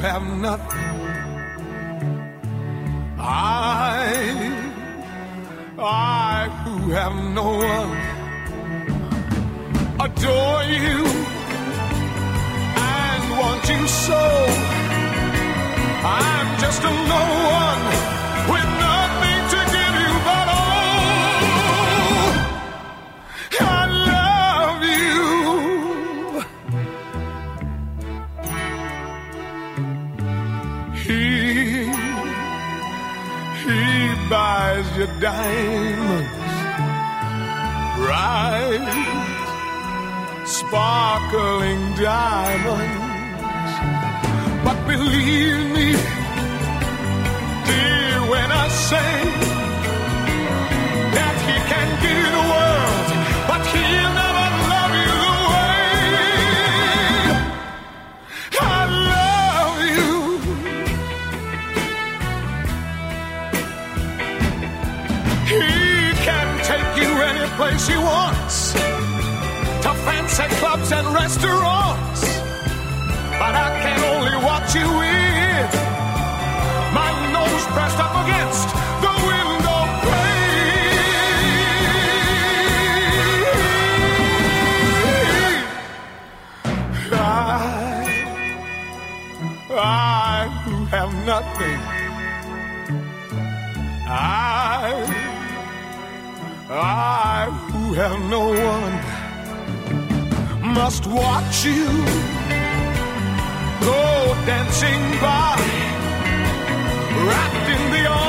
have nothing. I, I who have no one, buys your diamonds, bright, sparkling diamonds. But believe me, dear, when I say He can take you any place he wants, to fancy clubs and restaurants. But I can only watch you with my nose pressed up against the window pane. I, I have nothing, I who have no one, must watch you go dancing by, wrapped in the arms